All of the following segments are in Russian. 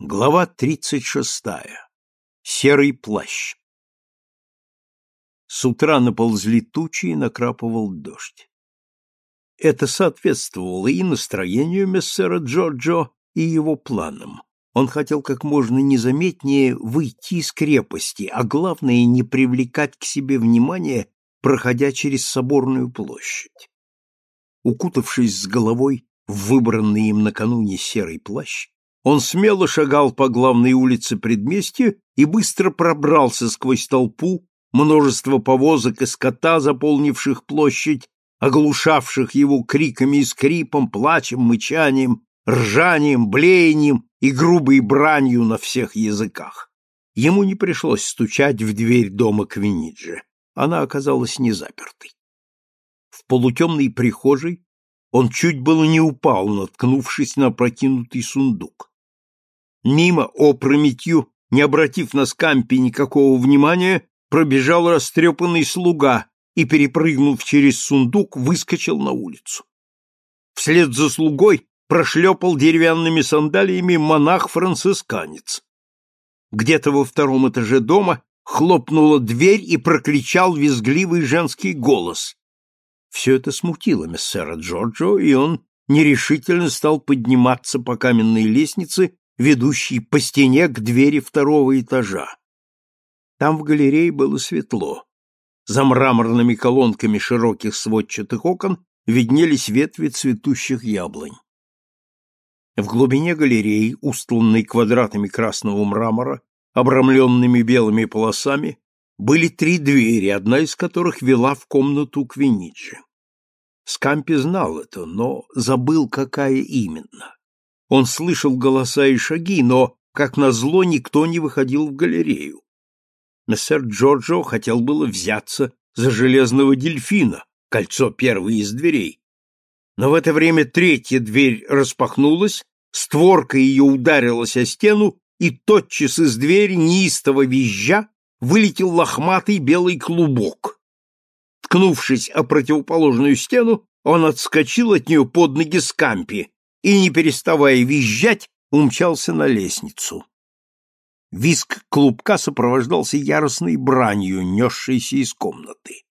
Глава 36. Серый плащ. С утра наползли тучи и накрапывал дождь. Это соответствовало и настроению мессера Джорджо, и его планам. Он хотел как можно незаметнее выйти из крепости, а главное не привлекать к себе внимания, проходя через соборную площадь. Укутавшись с головой в выбранный им накануне серый плащ, он смело шагал по главной улице предместья и быстро пробрался сквозь толпу, множество повозок и скота, заполнивших площадь, оглушавших его криками и скрипом, плачем, мычанием, ржанием, блеянием и грубой бранью на всех языках. Ему не пришлось стучать в дверь дома Квиниджи. Она оказалась не запертой. В полутемной прихожей он чуть было не упал, наткнувшись на опрокинутый сундук. Мимо опрометью, не обратив на скампи никакого внимания, пробежал растрепанный слуга и, перепрыгнув через сундук, выскочил на улицу. Вслед за слугой прошлепал деревянными сандалиями монах-францисканец. Где-то во втором этаже дома хлопнула дверь и прокричал визгливый женский голос. Все это смутило мессера Джорджо, и он нерешительно стал подниматься по каменной лестнице, ведущей по стене к двери второго этажа. Там в галерее было светло. За мраморными колонками широких сводчатых окон виднелись ветви цветущих яблонь. В глубине галереи, устланной квадратами красного мрамора, обрамленными белыми полосами, были три двери, одна из которых вела в комнату Квиниджи. Скампи знал это, но забыл, какая именно. Он слышал голоса и шаги, но, как назло, никто не выходил в галерею. Мессер Джорджо хотел было взяться за железного дельфина, кольцо первой из дверей. Но в это время третья дверь распахнулась, створка ее ударилась о стену, и тотчас из двери неистово визжа вылетел лохматый белый клубок. Ткнувшись о противоположную стену, он отскочил от нее под ноги Скампи и, не переставая визжать, умчался на лестницу. Виск клубка сопровождался яростной бранью, несшейся из комнаты.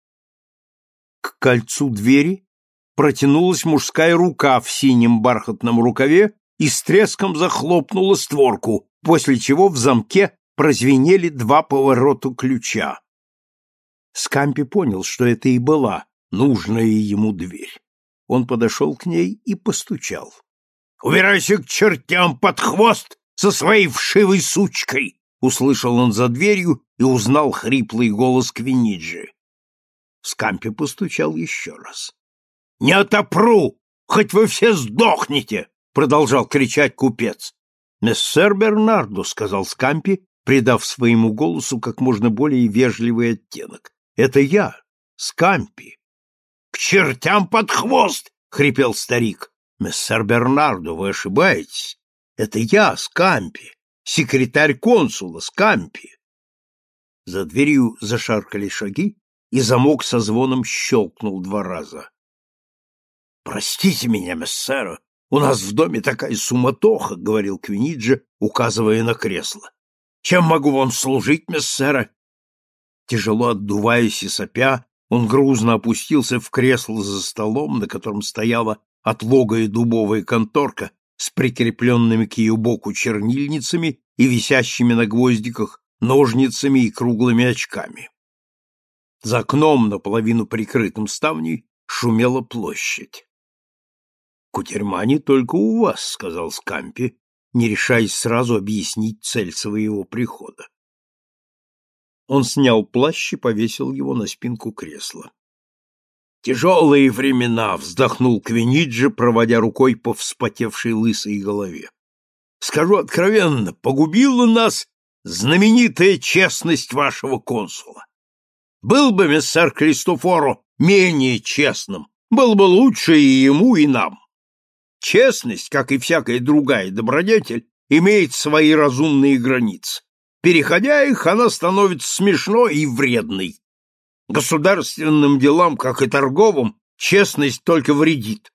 К кольцу двери протянулась мужская рука в синем бархатном рукаве и с треском захлопнула створку, после чего в замке прозвенели два поворота ключа. Скампи понял, что это и была нужная ему дверь. Он подошел к ней и постучал. — Убирайся к чертям под хвост со своей вшивой сучкой! — услышал он за дверью и узнал хриплый голос Квиниджи. Скампи постучал еще раз. — Не отопру! Хоть вы все сдохнете! — продолжал кричать купец. — Мессер Бернарду, — сказал Скампи, придав своему голосу как можно более вежливый оттенок. Это я, Скампи. К чертям под хвост, хрипел старик. Мессер Бернардо, вы ошибаетесь. Это я, Скампи, секретарь консула Скампи. За дверью зашаркали шаги, и замок со звоном щелкнул два раза. Простите меня, мессера, у нас в доме такая суматоха, говорил Квиниджи, указывая на кресло. Чем могу вам служить, мессера? Тяжело отдуваясь и сопя, он грузно опустился в кресло за столом, на котором стояла отлогая дубовая конторка с прикрепленными к ее боку чернильницами и висящими на гвоздиках ножницами и круглыми очками. За окном, наполовину прикрытым ставней, шумела площадь. — Кутерьма не только у вас, — сказал Скампи, не решаясь сразу объяснить цель своего прихода. Он снял плащ и повесил его на спинку кресла. «Тяжелые времена!» — вздохнул Квиниджи, проводя рукой по вспотевшей лысой голове. «Скажу откровенно, погубила нас знаменитая честность вашего консула. Был бы мессер Кристофоро менее честным, был бы лучше и ему, и нам. Честность, как и всякая другая добродетель, имеет свои разумные границы. Переходя их, она становится смешной и вредной. Государственным делам, как и торговым, честность только вредит.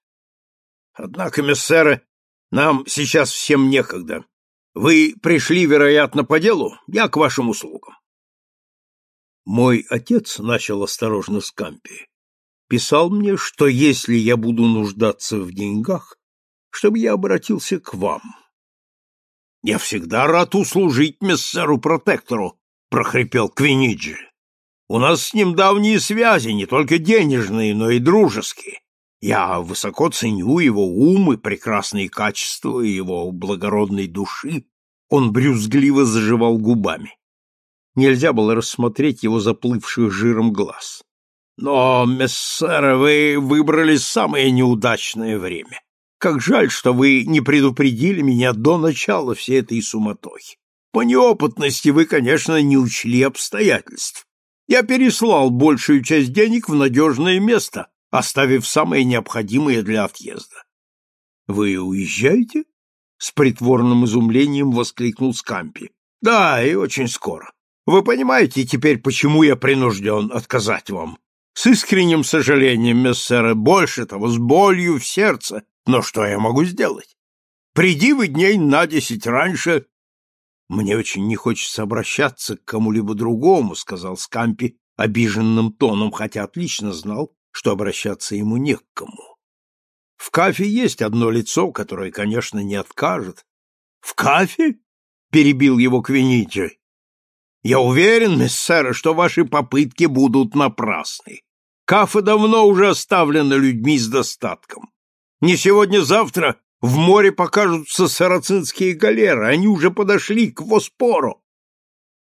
Однако, мессеры, нам сейчас всем некогда. Вы пришли, вероятно, по делу? Я к вашим услугам. Мой отец, — начал осторожно Скампи, — писал мне, что если я буду нуждаться в деньгах, чтобы я обратился к вам. — Я всегда рад услужить мессеру-протектору, — прохрипел Квиниджи. — У нас с ним давние связи, не только денежные, но и дружеские. Я высоко ценю его ум и прекрасные качества его благородной души. Он брюзгливо заживал губами. Нельзя было рассмотреть его заплывших жиром глаз. Но, мессера, вы выбрали самое неудачное время. Как жаль, что вы не предупредили меня до начала всей этой суматохи. По неопытности вы, конечно, не учли обстоятельств. Я переслал большую часть денег в надежное место, оставив самое необходимое для отъезда. — Вы уезжаете? — с притворным изумлением воскликнул Скампи. — Да, и очень скоро. Вы понимаете теперь, почему я принужден отказать вам? С искренним сожалением, мессера, больше того, с болью в сердце. Но что я могу сделать? Приди вы дней на десять раньше... Мне очень не хочется обращаться к кому-либо другому, сказал Скампи обиженным тоном, хотя отлично знал, что обращаться ему не к кому. В кафе есть одно лицо, которое, конечно, не откажет. — В кафе? — перебил его Квиниджи. — Я уверен, мессера, что ваши попытки будут напрасны. Кафе давно уже оставлено людьми с достатком. Не сегодня-завтра в море покажутся сарацинские галеры, они уже подошли к Воспору.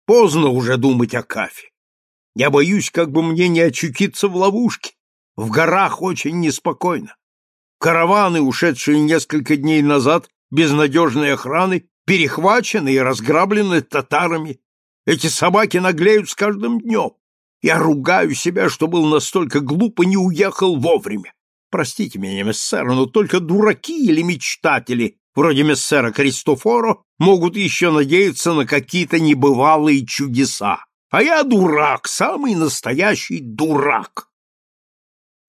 Поздно уже думать о кафе. Я боюсь, как бы мне не очутиться в ловушке. В горах очень неспокойно. Караваны, ушедшие несколько дней назад без надежной охраны, перехвачены и разграблены татарами. Эти собаки наглеют с каждым днем. Я ругаю себя, что был настолько глуп и не уехал вовремя. Простите меня, мессер, но только дураки или мечтатели, вроде мессера Кристофоро, могут еще надеяться на какие-то небывалые чудеса. А я дурак, самый настоящий дурак.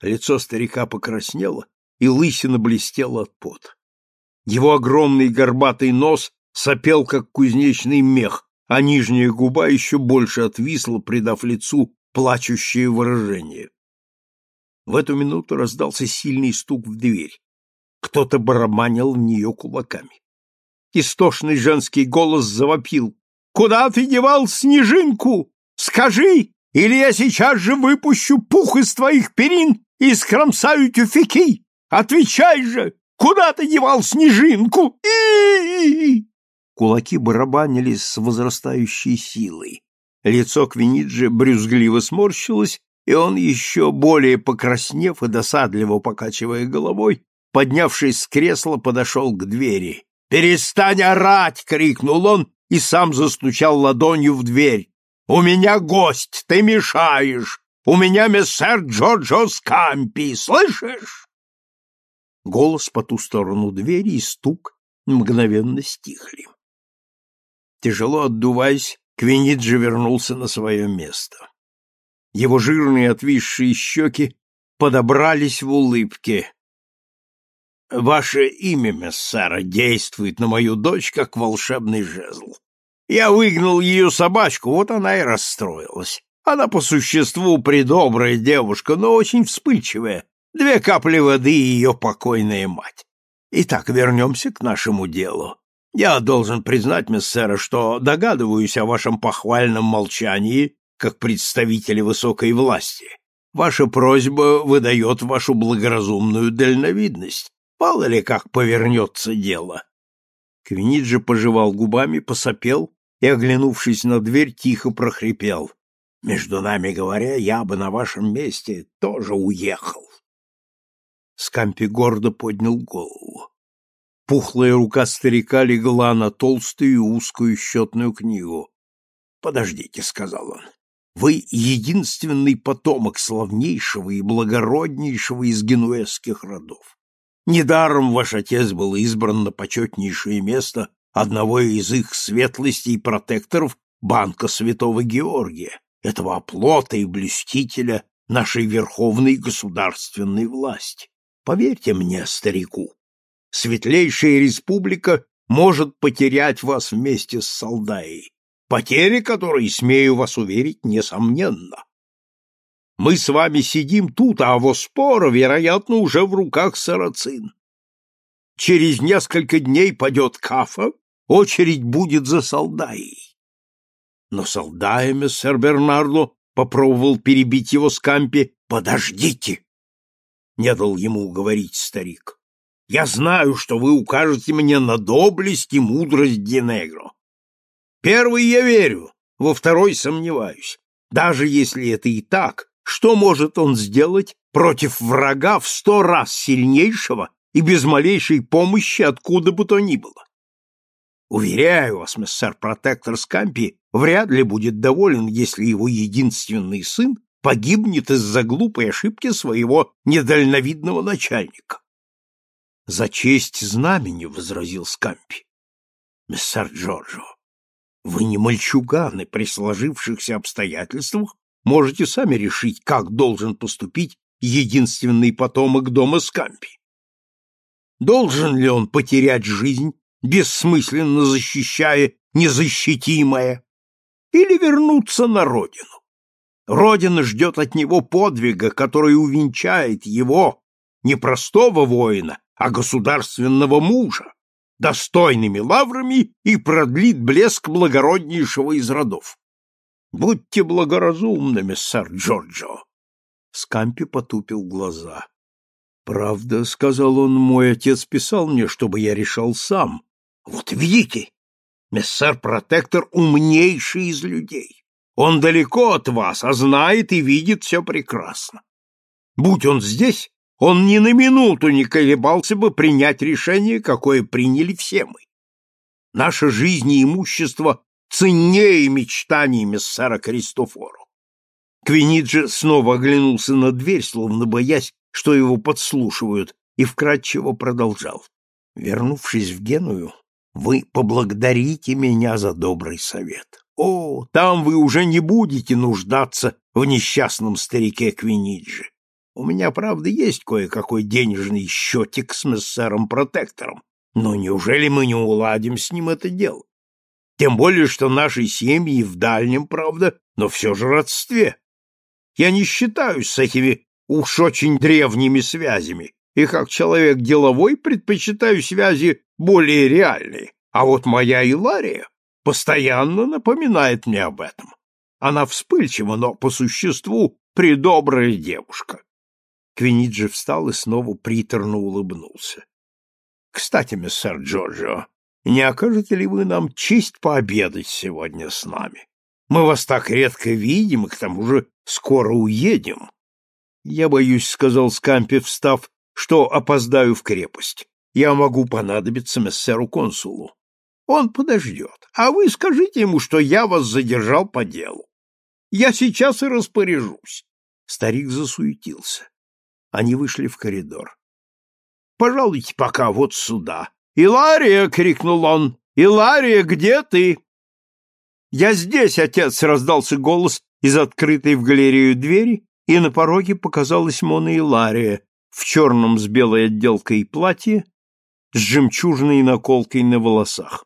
Лицо старика покраснело, и лысина блестела от пота. Его огромный горбатый нос сопел, как кузнечный мех, а нижняя губа еще больше отвисла, придав лицу плачущее выражение. В эту минуту раздался сильный стук в дверь. Кто-то барабанил в нее кулаками. Истошный женский голос завопил. «Куда ты девал снежинку? Скажи, или я сейчас же выпущу пух из твоих перин и скромсаю тюфяки. Отвечай же, куда ты девал снежинку? И -и -и Кулаки барабанили с возрастающей силой. Лицо Квиниджи брюзгливо сморщилось, и он, еще более покраснев и досадливо покачивая головой, поднявшись с кресла, подошел к двери. «Перестань орать!» — крикнул он и сам застучал ладонью в дверь. «У меня гость, ты мешаешь! У меня мессер Джорджо Скампи, слышишь?» Голос по ту сторону двери и стук мгновенно стихли. Тяжело отдуваясь, Квиниджи вернулся на свое место. Его жирные отвисшие щеки подобрались в улыбке. «Ваше имя, мессера, действует на мою дочь, как волшебный жезл. Я выгнал ее собачку, вот она и расстроилась. Она по существу придобрая девушка, но очень вспыльчивая. Две капли воды и ее покойная мать. Итак, вернемся к нашему делу. Я должен признать, мессера, что догадываюсь о вашем похвальном молчании как представители высокой власти. Ваша просьба выдает вашу благоразумную дальновидность. Мало ли как повернется дело. Квиниджи пожевал губами, посопел и, оглянувшись на дверь, тихо прохрипел. Между нами говоря, я бы на вашем месте тоже уехал. Скампи гордо поднял голову. Пухлая рука старика легла на толстую узкую счетную книгу. «Подождите», — сказал он, — «вы единственный потомок славнейшего и благороднейшего из генуэзских родов. Недаром ваш отец был избран на почетнейшее место одного из их светлостей протекторов Банка Святого Георгия этого оплота и блюстителя нашей верховной государственной власти. Поверьте мне, старику, светлейшая республика может потерять вас вместе с Солдаей, потери которой, смею вас уверить, несомненно. Мы с вами сидим тут, а Воспора, вероятно, уже в руках сарацин. Через несколько дней падет Кафа, очередь будет за Солдаей. Но Солдая, мессер Бернардо, попробовал перебить его Скампи. «Подождите!» — не дал ему говорить старик. «Я знаю, что вы укажете мне на доблесть и мудрость Динегро. Первый я верю, во второй сомневаюсь. Даже если это и так, что может он сделать против врага в сто раз сильнейшего и без малейшей помощи откуда бы то ни было? Уверяю вас, мессер протектор Скампи вряд ли будет доволен, если его единственный сын погибнет из-за глупой ошибки своего недальновидного начальника. — За честь знамени, — возразил Скампи. — Мессер Джорджо, вы не мальчуганы при сложившихся обстоятельствах можете сами решить, как должен поступить единственный потомок дома Скампи. Должен ли он потерять жизнь, бессмысленно защищая незащитимое, или вернуться на родину? Родина ждет от него подвига, который увенчает его, не простого воина, а государственного мужа, достойными лаврами и продлит блеск благороднейшего из родов. Будьте благоразумными, сэр Джорджо. Скампи потупил глаза. Правда, сказал он, мой отец писал мне, чтобы я решал сам. Вот видите, мессер-протектор умнейший из людей. Он далеко от вас, а знает и видит все прекрасно. Будь он здесь, он ни на минуту не колебался бы принять решение, какое приняли все мы. Наша жизнь и имущество ценнее мечтаний мессера Кристофору. Квиниджи снова оглянулся на дверь, словно боясь, что его подслушивают, и вкратчиво продолжал. Вернувшись в Геную, вы поблагодарите меня за добрый совет. О, там вы уже не будете нуждаться в несчастном старике Квиниджи. У меня, правда, есть кое-какой денежный счетик с мессером-протектором, но неужели мы не уладим с ним это дело? Тем более, что наши семьи в дальнем, правда, но все же родстве. Я не считаюсь с этими уж очень древними связями, и как человек деловой предпочитаю связи более реальные. А вот моя Илария постоянно напоминает мне об этом. Она вспыльчива, но по существу придобрая девушка. Квиниджи встал и снова приторно улыбнулся. — Кстати, мистер Джорджо, не окажете ли вы нам честь пообедать сегодня с нами? Мы вас так редко видим, и к тому же скоро уедем. Я боюсь, — сказал Скампи, встав, — что опоздаю в крепость. Я могу понадобиться мессеру-консулу. Он подождет, а вы скажите ему, что я вас задержал по делу. Я сейчас и распоряжусь. Старик засуетился. Они вышли в коридор. — Пожалуйте пока вот сюда, «Илария!» — крикнул он. «Илария, где ты?» «Я здесь, отец!» — раздался голос из открытой в галерею двери, и на пороге показалась Мона Илария в черном с белой отделкой платье с жемчужной наколкой на волосах.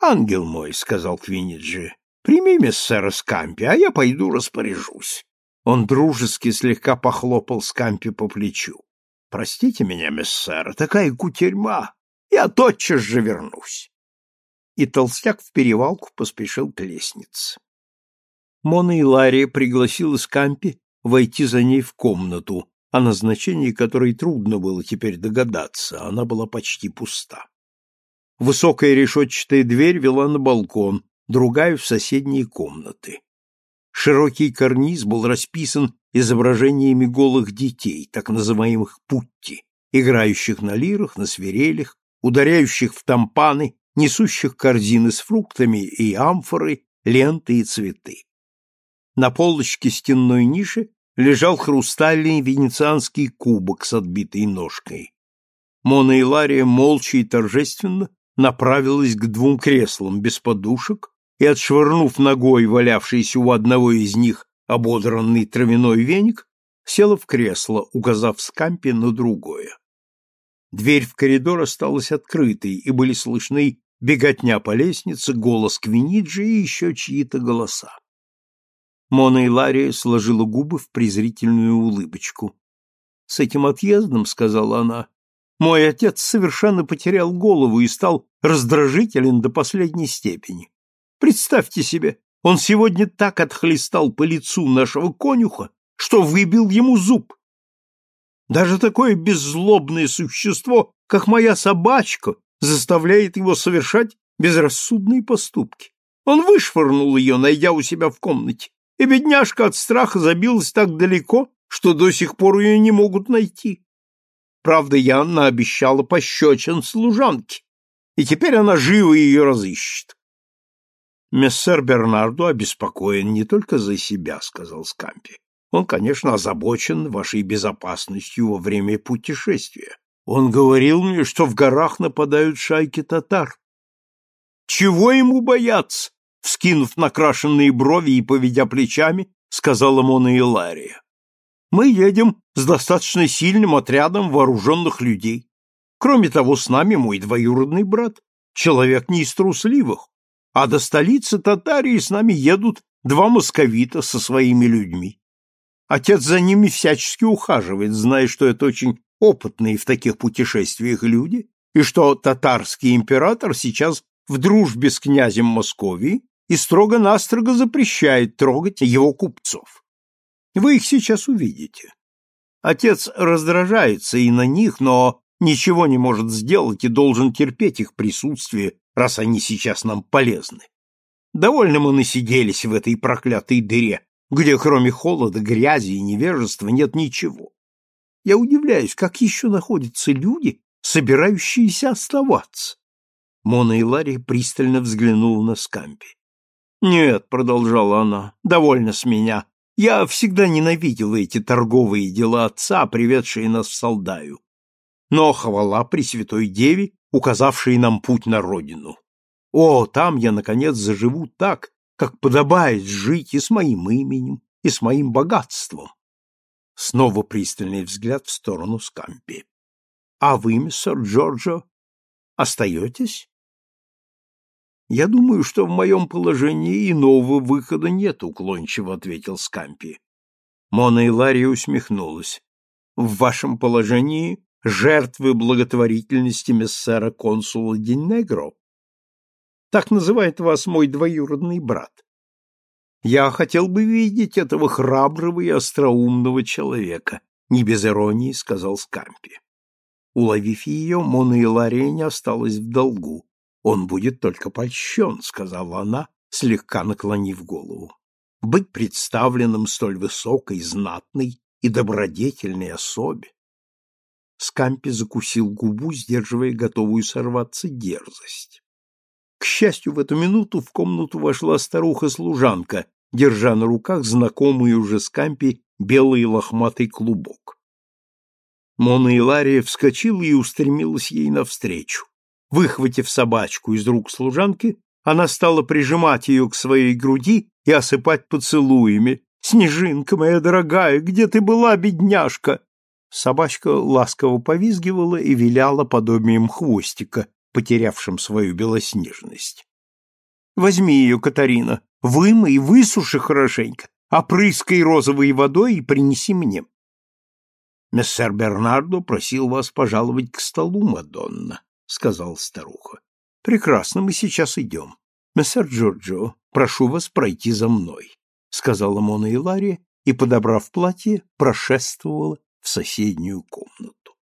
«Ангел мой», — сказал Квиниджи, — «прими мессера Скампи, а я пойду распоряжусь». Он дружески слегка похлопал Скампи по плечу. «Простите меня, мессер, такая кутерьма. Я тотчас же вернусь. И толстяк в перевалку поспешил к лестнице. Мона и Лария пригласила Скампи войти за ней в комнату, о назначении которой трудно было теперь догадаться, она была почти пуста. Высокая решетчатая дверь вела на балкон, другая — в соседние комнаты. Широкий карниз был расписан изображениями голых детей, так называемых путти, играющих на лирах, на свирелях, ударяющих в тампаны, несущих корзины с фруктами и амфоры, ленты и цветы. На полочке стенной ниши лежал хрустальный венецианский кубок с отбитой ножкой. Мона Лария молча и торжественно направилась к двум креслам без подушек и, отшвырнув ногой валявшийся у одного из них ободранный травяной веник, села в кресло, указав скампе на другое. Дверь в коридор осталась открытой, и были слышны беготня по лестнице, голос Квиниджи и еще чьи-то голоса. Мона и Лария сложила губы в презрительную улыбочку. «С этим отъездом, — сказала она, — мой отец совершенно потерял голову и стал раздражителен до последней степени. Представьте себе, он сегодня так отхлестал по лицу нашего конюха, что выбил ему зуб. Даже такое беззлобное существо, как моя собачка, заставляет его совершать безрассудные поступки. Он вышвырнул ее, найдя у себя в комнате, и бедняжка от страха забилась так далеко, что до сих пор ее не могут найти. Правда, Янна обещала пощечин служанке, и теперь она живо ее разыщет. Мессер Бернарду обеспокоен не только за себя, сказал Скампи. Он, конечно, озабочен вашей безопасностью во время путешествия. Он говорил мне, что в горах нападают шайки татар. Чего ему бояться? Вскинув накрашенные брови и поведя плечами, сказала Мона Илария. Мы едем с достаточно сильным отрядом вооруженных людей. Кроме того, с нами мой двоюродный брат, человек не из трусливых, а до столицы Татарии с нами едут два московита со своими людьми. Отец за ними всячески ухаживает, зная, что это очень опытные в таких путешествиях люди, и что татарский император сейчас в дружбе с князем Московии и строго-настрого запрещает трогать его купцов. Вы их сейчас увидите. Отец раздражается и на них, но ничего не может сделать и должен терпеть их присутствие, раз они сейчас нам полезны. Довольно мы насиделись в этой проклятой дыре, где кроме холода, грязи и невежества нет ничего. Я удивляюсь, как еще находятся люди, собирающиеся оставаться. Мона и Ларри пристально взглянула на Скампи. «Нет», — продолжала она, — «довольно с меня. Я всегда ненавидела эти торговые дела отца, приведшие нас в Солдаю. Но хвала Пресвятой Деве, указавшей нам путь на родину. О, там я, наконец, заживу так, как подобает жить и с моим именем, и с моим богатством. Снова пристальный взгляд в сторону Скампи. — А вы, мистер Джорджо, остаетесь? — Я думаю, что в моем положении иного выхода нет, — уклончиво ответил Скампи. Мона и Ларри усмехнулась. — В вашем положении жертвы благотворительности мессера консула Денегро? Так называет вас мой двоюродный брат. Я хотел бы видеть этого храброго и остроумного человека, не без иронии сказал Скампи. Уловив ее, Мона и Лария не осталась в долгу. Он будет только польщен, сказала она, слегка наклонив голову. Быть представленным столь высокой, знатной и добродетельной особе. Скампи закусил губу, сдерживая готовую сорваться дерзость. К счастью, в эту минуту в комнату вошла старуха-служанка, держа на руках знакомый уже Скампи белый лохматый клубок. Мона Илария вскочила и устремилась ей навстречу. Выхватив собачку из рук служанки, она стала прижимать ее к своей груди и осыпать поцелуями. «Снежинка моя дорогая, где ты была, бедняжка?» Собачка ласково повизгивала и виляла подобием хвостика, потерявшим свою белоснежность. Возьми ее, Катарина, вымой и высуши хорошенько, опрыскай розовой водой и принеси мне. Мессер Бернардо просил вас пожаловать к столу, Мадонна, сказал старуха. Прекрасно, мы сейчас идем. Мессер Джорджо, прошу вас пройти за мной, сказала Мона Илария и, подобрав платье, прошествовала в соседнюю комнату.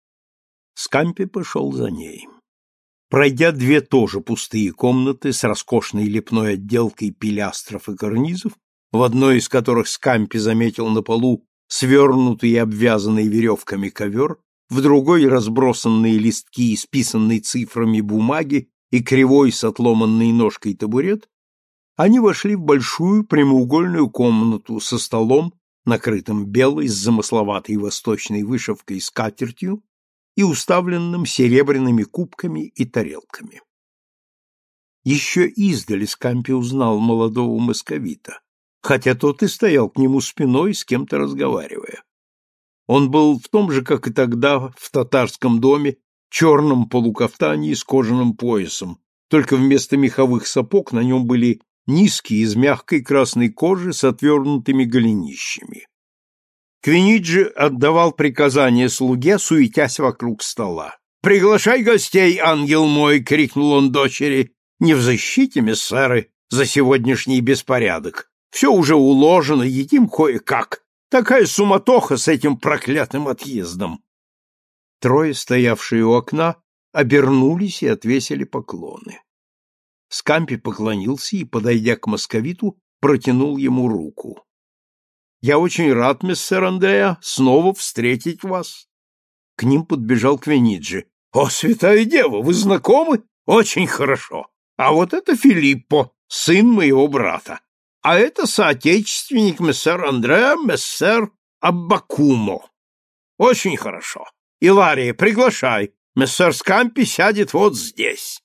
Скампи пошел за ней. Пройдя две тоже пустые комнаты с роскошной лепной отделкой пилястров и карнизов, в одной из которых Скампи заметил на полу свернутый и обвязанный веревками ковер, в другой разбросанные листки, исписанные цифрами бумаги и кривой с отломанной ножкой табурет, они вошли в большую прямоугольную комнату со столом, накрытым белой с замысловатой восточной вышивкой скатертью и уставленным серебряными кубками и тарелками. Еще издали Скампи узнал молодого московита, хотя тот и стоял к нему спиной, с кем-то разговаривая. Он был в том же, как и тогда, в татарском доме, черном полукафтане с кожаным поясом, только вместо меховых сапог на нем были низкие из мягкой красной кожи с отвернутыми голенищами. Квиниджи отдавал приказания слуге, суетясь вокруг стола. «Приглашай гостей, ангел мой!» — крикнул он дочери. «Не в защите, миссеры, за сегодняшний беспорядок. Все уже уложено, едим кое-как. Такая суматоха с этим проклятым отъездом!» Трое, стоявшие у окна, обернулись и отвесили поклоны. Скампи поклонился и, подойдя к московиту, протянул ему руку. Я очень рад, мистер Андреа, снова встретить вас. К ним подбежал Квениджи. О, святая дева, вы знакомы? Очень хорошо. А вот это Филиппо, сын моего брата. А это соотечественник мессер Андреа, мессер Аббакумо. Очень хорошо. Илария, приглашай. Мессер Скампи сядет вот здесь.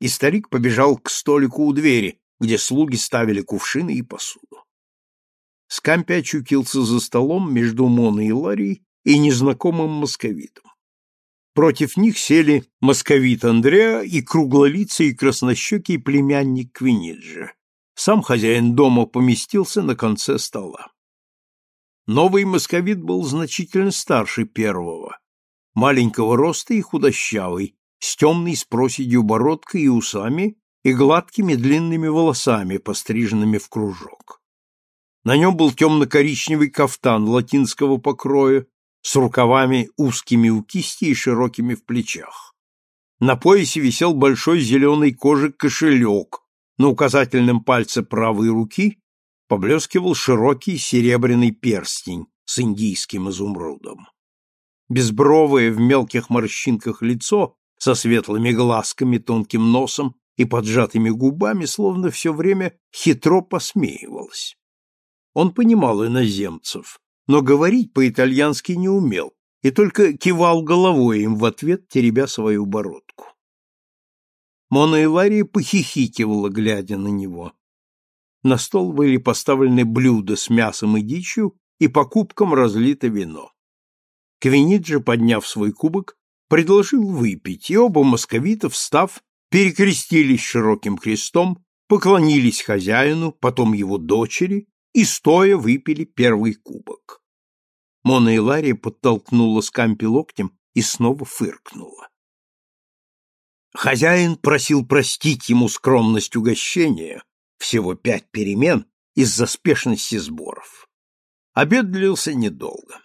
И старик побежал к столику у двери, где слуги ставили кувшины и посуду. Скампи очутился за столом между Моной и Ларией и незнакомым московитом. Против них сели московит Андреа и круглолицый и краснощекий племянник Квиниджа. Сам хозяин дома поместился на конце стола. Новый московит был значительно старше первого, маленького роста и худощавый, с темной с проседью бородкой и усами и гладкими длинными волосами, постриженными в кружок. На нем был темно-коричневый кафтан латинского покроя с рукавами узкими у кисти и широкими в плечах. На поясе висел большой зеленый кожи кошелек, на указательном пальце правой руки поблескивал широкий серебряный перстень с индийским изумрудом. Безбровое в мелких морщинках лицо со светлыми глазками, тонким носом и поджатыми губами словно все время хитро посмеивалось. Он понимал иноземцев, но говорить по-итальянски не умел и только кивал головой им в ответ, теребя свою бородку. Мона Илария похихикивала, глядя на него. На стол были поставлены блюда с мясом и дичью, и по кубкам разлито вино. Квиниджи, подняв свой кубок, предложил выпить, и оба московита, встав, перекрестились широким крестом, поклонились хозяину, потом его дочери и стоя выпили первый кубок. Мона Илария подтолкнула Скампи локтем и снова фыркнула. Хозяин просил простить ему скромность угощения, всего пять перемен, из-за спешности сборов. Обед длился недолго.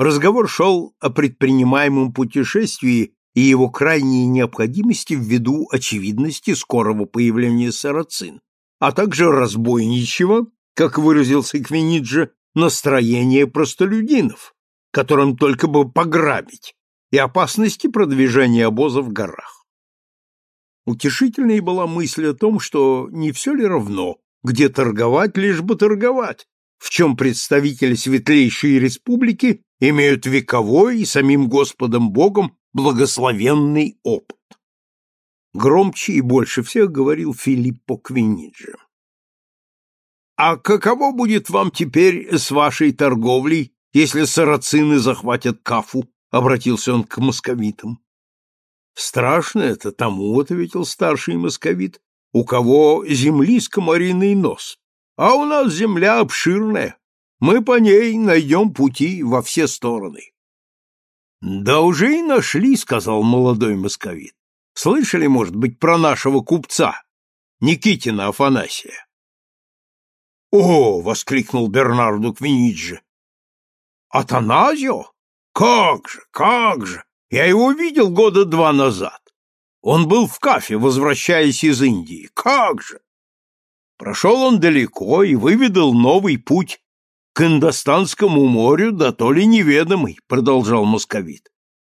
Разговор шел о предпринимаемом путешествии и его крайней необходимости ввиду очевидности скорого появления сарацин, а также разбойничьего как выразился Квиниджи, настроение простолюдинов, которым только бы пограбить, и опасности продвижения обоза в горах. Утешительной была мысль о том, что не все ли равно, где торговать, лишь бы торговать, в чем представители светлейшей республики имеют вековой и самим Господом Богом благословенный опыт. Громче и больше всех говорил Филиппо Квиниджи. А каково будет вам теперь с вашей торговлей, если сарацины захватят Кафу? обратился он к московитам. Страшно это тому, ответил старший московит, у кого земли с комариный нос. А у нас земля обширная. Мы по ней найдем пути во все стороны. Да уже и нашли, сказал молодой московит. Слышали, может быть, про нашего купца, Никитина Афанасия? «О!» — воскликнул Бернарду Квиниджи. «Атаназио? Как же, как же! Я его видел года два назад. Он был в кафе, возвращаясь из Индии. Как же!» Прошел он далеко и выведал новый путь к Индостанскому морю, да то ли неведомый, продолжал московит.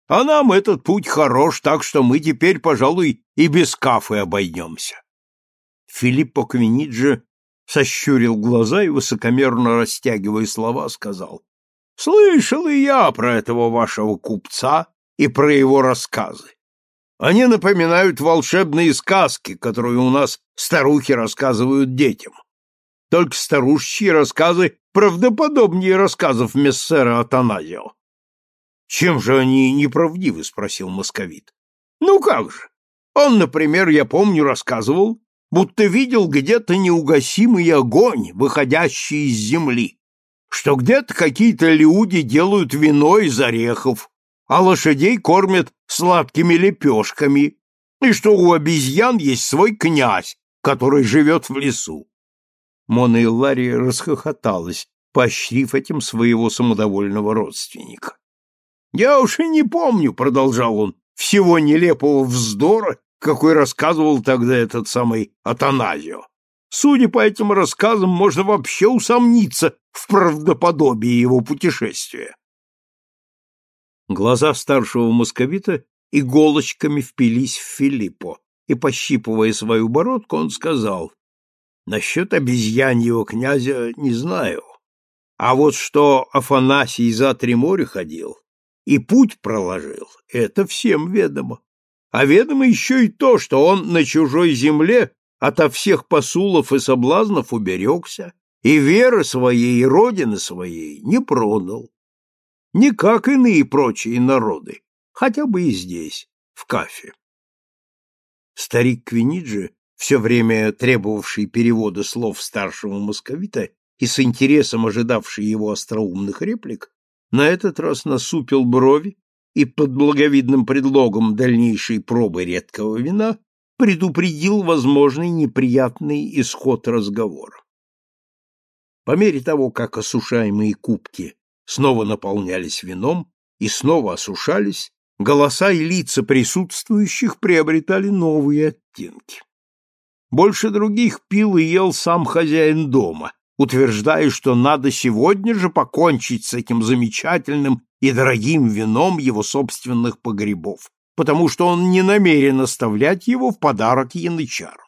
А нам этот путь хорош, так что мы теперь, пожалуй, и без кафе обойдемся. Филиппо Квиниджи сощурил глаза и, высокомерно растягивая слова, сказал, «Слышал и я про этого вашего купца и про его рассказы. Они напоминают волшебные сказки, которые у нас старухи рассказывают детям. Только старушечьи рассказы правдоподобнее рассказов мессера Атаназио. — Чем же они неправдивы? — спросил московит. Ну как же? Он, например, я помню, рассказывал, будто видел где-то неугасимый огонь, выходящий из земли, что где-то какие-то люди делают вино из орехов, а лошадей кормят сладкими лепешками, и что у обезьян есть свой князь, который живет в лесу. Мона Иллария расхохоталась, поощрив этим своего самодовольного родственника. «Я уж и не помню», — продолжал он, — «всего нелепого вздора, какой рассказывал тогда этот самый Атаназио. Судя по этим рассказам, можно вообще усомниться в правдоподобии его путешествия. Глаза старшего московита иголочками впились в Филиппо, и, пощипывая свою бородку, он сказал, «Насчет обезьяньего князя не знаю, а вот что Афанасий за три моря ходил и путь проложил, это всем ведомо. А ведомо еще и то, что он на чужой земле ото всех посулов и соблазнов уберегся, и веры своей, и родины своей не продал. Не как иные прочие народы, хотя бы и здесь, в Кафе. Старик Квиниджи, все время требовавший перевода слов старшего московита и с интересом ожидавший его остроумных реплик, на этот раз насупил брови и под благовидным предлогом дальнейшей пробы редкого вина предупредил возможный неприятный исход разговора. По мере того, как осушаемые кубки снова наполнялись вином и снова осушались, голоса и лица присутствующих приобретали новые оттенки. Больше других пил и ел сам хозяин дома, утверждая, что надо сегодня же покончить с этим замечательным и дорогим вином его собственных погребов, потому что он не намерен оставлять его в подарок янычару.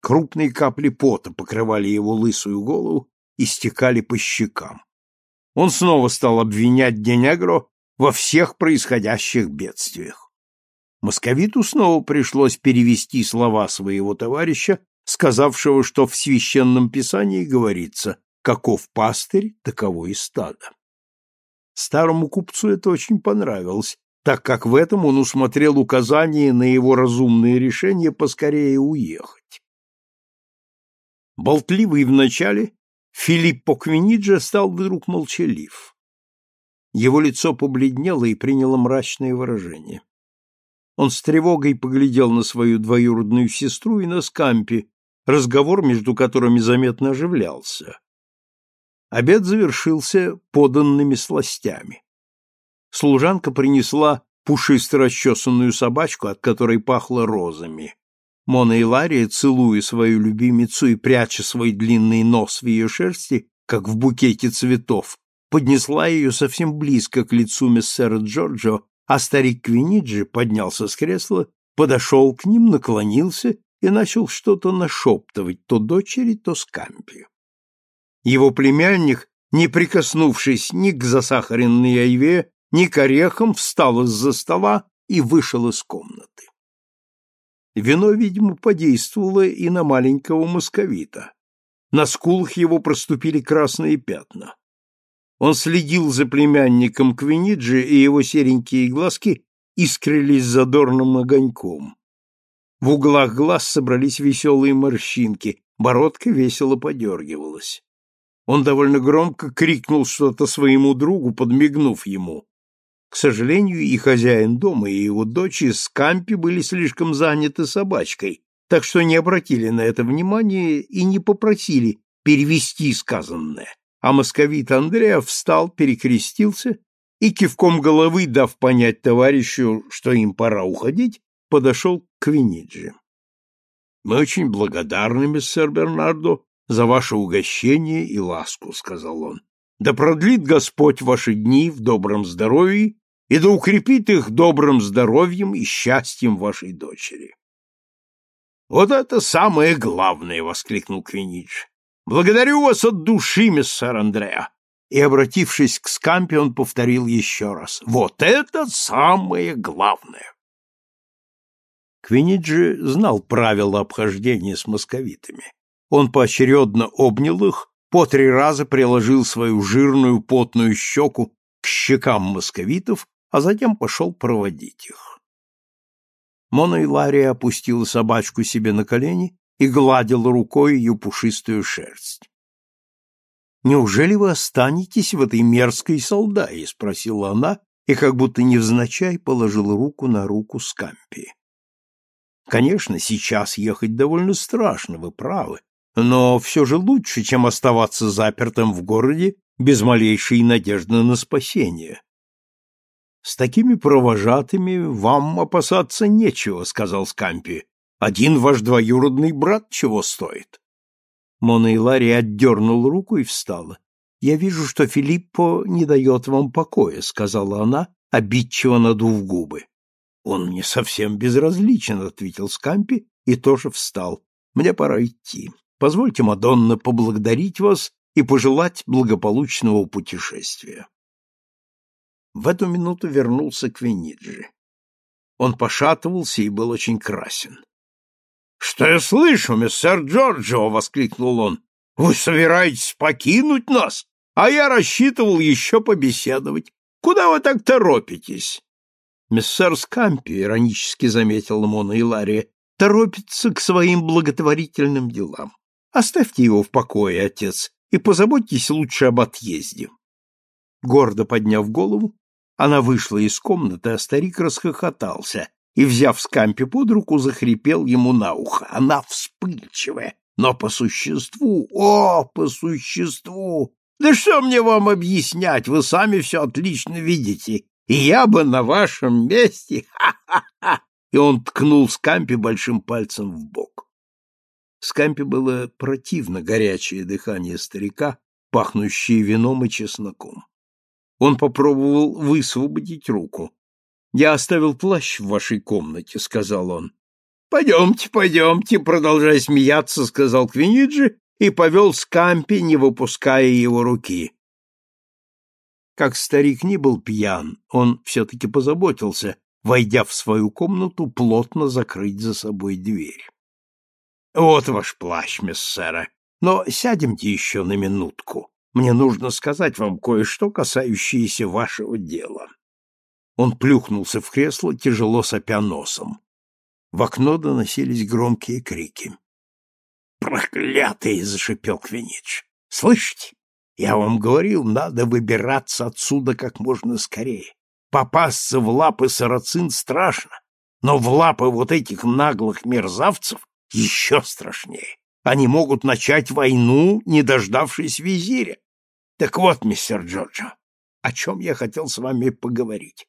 Крупные капли пота покрывали его лысую голову и стекали по щекам. Он снова стал обвинять Денегро во всех происходящих бедствиях. Московиту снова пришлось перевести слова своего товарища, сказавшего, что в священном писании говорится «каков пастырь, таково и стадо». Старому купцу это очень понравилось, так как в этом он усмотрел указание на его разумное решение поскорее уехать. Болтливый вначале, Филиппо Квиниджа стал вдруг молчалив. Его лицо побледнело и приняло мрачное выражение. Он с тревогой поглядел на свою двоюродную сестру и на Скампи, разговор между которыми заметно оживлялся. Обед завершился поданными сластями. Служанка принесла пушисто расчесанную собачку, от которой пахло розами. Мона и Лария, целуя свою любимицу и пряча свой длинный нос в ее шерсти, как в букете цветов, поднесла ее совсем близко к лицу мессера Джорджо, а старик Квиниджи поднялся с кресла, подошел к ним, наклонился и начал что-то нашептывать то дочери, то Скампи. Его племянник, не прикоснувшись ни к засахаренной айве, ни к орехам, встал из-за стола и вышел из комнаты. Вино, видимо, подействовало и на маленького московита. На скулах его проступили красные пятна. Он следил за племянником Квиниджи, и его серенькие глазки искрились задорным огоньком. В углах глаз собрались веселые морщинки, бородка весело подергивалась. Он довольно громко крикнул что-то своему другу, подмигнув ему. К сожалению, и хозяин дома, и его дочь из Кампи были слишком заняты собачкой, так что не обратили на это внимания и не попросили перевести сказанное. А московит Андреа встал, перекрестился и, кивком головы, дав понять товарищу, что им пора уходить, подошел к Виниджи. — Мы очень благодарны, мистер Бернардо, за ваше угощение и ласку, — сказал он. — Да продлит Господь ваши дни в добром здоровье и да укрепит их добрым здоровьем и счастьем вашей дочери. — Вот это самое главное! — воскликнул Квинидж. — Благодарю вас от души, миссер Андреа! И, обратившись к Скампе, он повторил еще раз. — Вот это самое главное! Квиниджи знал правила обхождения с московитами. Он поочередно обнял их, по три раза приложил свою жирную потную щеку к щекам московитов, а затем пошел проводить их. Мона Илария опустила собачку себе на колени и гладила рукой ее пушистую шерсть. «Неужели вы останетесь в этой мерзкой солдае?» — спросила она, и как будто невзначай положила руку на руку Скампи. «Конечно, сейчас ехать довольно страшно, вы правы, но все же лучше, чем оставаться запертым в городе без малейшей надежды на спасение. С такими провожатыми вам опасаться нечего, сказал Скампи. Один ваш двоюродный брат чего стоит? Мона Илари отдернул руку и встала. Я вижу, что Филиппо не дает вам покоя, сказала она, обидчиво надув губы. Он мне совсем безразличен, ответил Скампи и тоже встал. Мне пора идти. Позвольте, Мадонна, поблагодарить вас и пожелать благополучного путешествия. В эту минуту вернулся Квиниджи. Он пошатывался и был очень красен. — Что я слышу, мистер Джорджо? — воскликнул он. — Вы собираетесь покинуть нас? А я рассчитывал еще побеседовать. Куда вы так торопитесь? Мессер Скампи, — иронически заметил Мона Илария, — торопится к своим благотворительным делам. Оставьте его в покое, отец, и позаботьтесь лучше об отъезде. Гордо подняв голову, она вышла из комнаты, а старик расхохотался и, взяв Скампи под руку, захрипел ему на ухо. Она вспыльчивая, но по существу, о, по существу! Да что мне вам объяснять, вы сами все отлично видите, и я бы на вашем месте, ха-ха-ха! И он ткнул Скампи большим пальцем в бок. Скампе было противно горячее дыхание старика, пахнущее вином и чесноком. Он попробовал высвободить руку. «Я оставил плащ в вашей комнате», — сказал он. «Пойдемте, пойдемте», — продолжая смеяться, — сказал Квиниджи и повел Скампи, не выпуская его руки. Как старик не был пьян, он все-таки позаботился, войдя в свою комнату, плотно закрыть за собой дверь. Вот ваш плащ, миссера. Но сядемте еще на минутку. Мне нужно сказать вам кое-что, касающееся вашего дела. Он плюхнулся в кресло, тяжело сопя носом. В окно доносились громкие крики. «Проклятый!» — зашипел Квинич. «Слышите? Я вам говорил, надо выбираться отсюда как можно скорее. Попасться в лапы сарацин страшно, но в лапы вот этих наглых мерзавцев еще страшнее. Они могут начать войну, не дождавшись визиря. Так вот, мистер Джорджо, о чем я хотел с вами поговорить.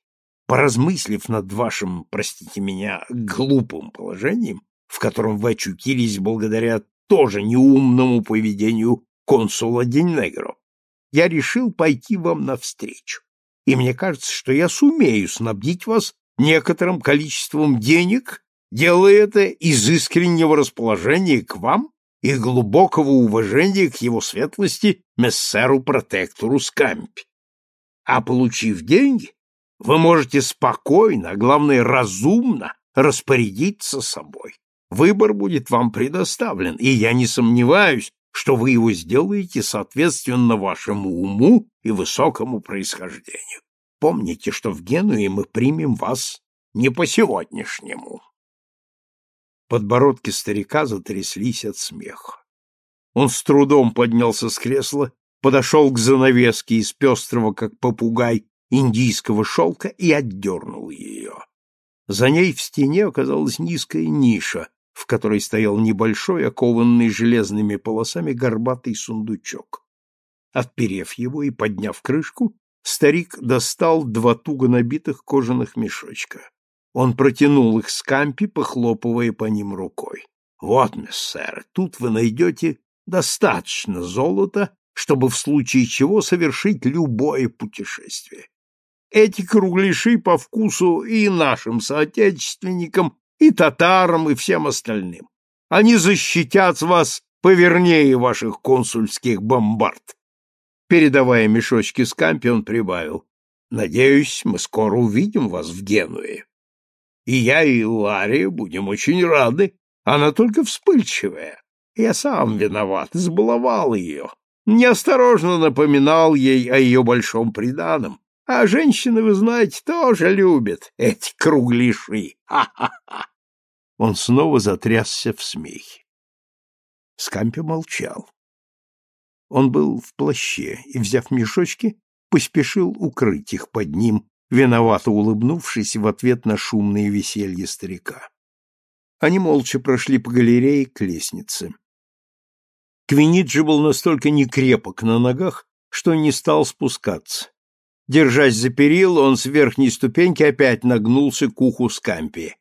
Поразмыслив над вашим, простите меня, глупым положением, в котором вы очутились благодаря тоже неумному поведению консула Денегро, я решил пойти вам навстречу. И мне кажется, что я сумею снабдить вас некоторым количеством денег делая это из искреннего расположения к вам и глубокого уважения к его светлости мессеру-протектору Скампи. А получив деньги, вы можете спокойно, а главное разумно распорядиться собой. Выбор будет вам предоставлен, и я не сомневаюсь, что вы его сделаете соответственно вашему уму и высокому происхождению. Помните, что в Генуе мы примем вас не по сегодняшнему. Подбородки старика затряслись от смеха. Он с трудом поднялся с кресла, подошел к занавеске из пестрого, как попугай, индийского шелка и отдернул ее. За ней в стене оказалась низкая ниша, в которой стоял небольшой, окованный железными полосами горбатый сундучок. Отперев его и подняв крышку, старик достал два туго набитых кожаных мешочка. Он протянул их с кампи, похлопывая по ним рукой. Вот, миссер, тут вы найдете достаточно золота, чтобы в случае чего совершить любое путешествие. Эти кругляши по вкусу и нашим соотечественникам, и татарам, и всем остальным. Они защитят вас повернее ваших консульских бомбард. Передавая мешочки с кампи, он прибавил. Надеюсь, мы скоро увидим вас в Генуе. И я, и Лария будем очень рады. Она только вспыльчивая. Я сам виноват, избаловал ее. Неосторожно напоминал ей о ее большом приданом. А женщины, вы знаете, тоже любят эти круглиши. Ха-ха-ха! Он снова затрясся в смехе. Скампи молчал. Он был в плаще и, взяв мешочки, поспешил укрыть их под ним, виновато улыбнувшись в ответ на шумное веселье старика. Они молча прошли по галерее к лестнице. Квиниджи был настолько некрепок на ногах, что не стал спускаться. Держась за перил, он с верхней ступеньки опять нагнулся к уху Скампи.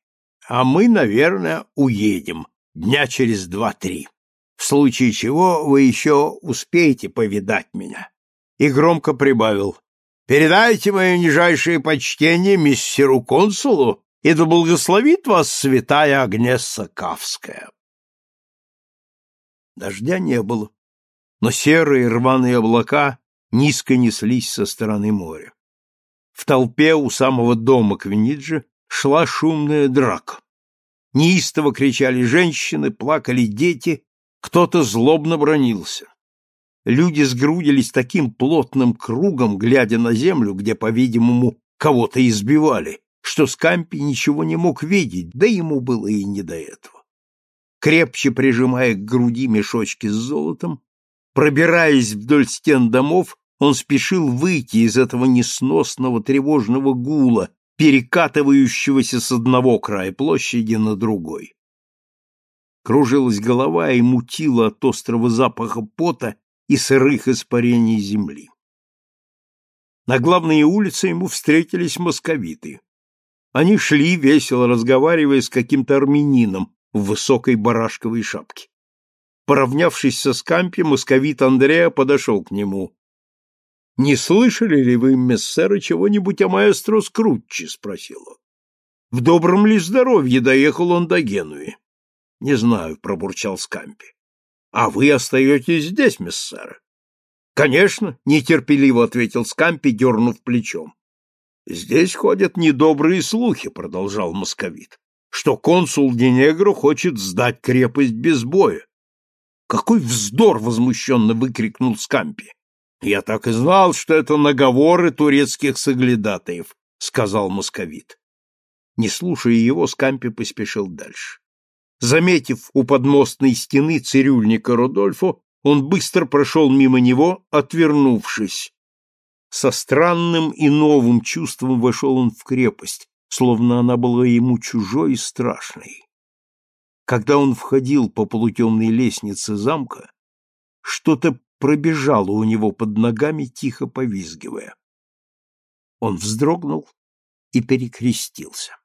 «А мы, наверное, уедем дня через два-три, в случае чего вы еще успеете повидать меня». И громко прибавил. «Передайте мое нижайшее почтение мистеру консулу и да благословит вас святая Агнесса Кавская. Дождя не было, но серые рваные облака низко неслись со стороны моря. В толпе у самого дома Квиниджи шла шумная драка. Неистово кричали женщины, плакали дети, кто-то злобно бронился. Люди сгрудились таким плотным кругом, глядя на землю, где, по-видимому, кого-то избивали, что Скампи ничего не мог видеть, да ему было и не до этого. Крепче прижимая к груди мешочки с золотом, пробираясь вдоль стен домов, он спешил выйти из этого несносного тревожного гула, перекатывающегося с одного края площади на другой. Кружилась голова и мутила от острого запаха пота и сырых испарений земли. На главной улице ему встретились московиты. Они шли, весело разговаривая с каким-то армянином в высокой барашковой шапке. Поравнявшись со Скампи, московит Андреа подошел к нему. — Не слышали ли вы, мессеры, чего-нибудь о маэстро Скрутчи? — спросил он. — В добром ли здоровье доехал он до Генуи? — Не знаю, — пробурчал Скампи. — А вы остаетесь здесь, мессеры? — Конечно, — нетерпеливо ответил Скампи, дернув плечом. Здесь ходят недобрые слухи, продолжал московит, что консул Денегро хочет сдать крепость без боя. Какой вздор! возмущенно выкрикнул Скампи. Я так и знал, что это наговоры турецких соглядатаев, сказал московит. Не слушая его, Скампи поспешил дальше. Заметив у подмостной стены цирюльника Рудольфо, он быстро прошел мимо него, отвернувшись, со странным и новым чувством вошел он в крепость, словно она была ему чужой и страшной. Когда он входил по полутемной лестнице замка, что-то пробежало у него под ногами, тихо повизгивая. Он вздрогнул и перекрестился.